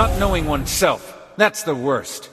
Not knowing oneself, that's the worst.